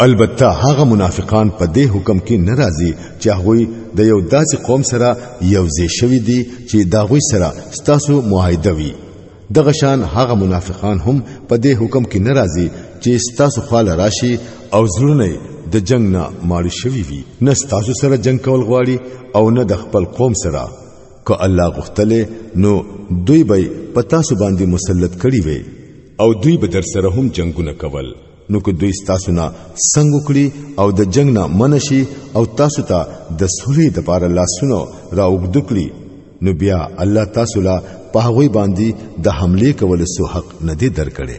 البته هغه منافقان په دې حکم کې ناراضي چې هغه د یو داسې قوم سره یو ځای شوی دی چې دا غوي سره ستاسو معاهده وي دغه شان هغه منافقان هم په دې حکم کې ناراضي چې ستاسو خاله راشي او زړونه د جنگ نه ماړ شوی وي نه ستاسو سره جنگ کول غواړي او نه د خپل قوم سره که الله غوښتلې نو دوی به پتا سو باندې مسلط کړي وي او دوی به در سره هم جنگونه کول نو که دوی تاسو نه څنګه کړی او د جنگ نه منشي او تاسو ته د سولې د پاره لاسونه را وګدکړي نو بیا الله تاسو لا په هغه باندې د حمله کولو سو حق نه دی درکړي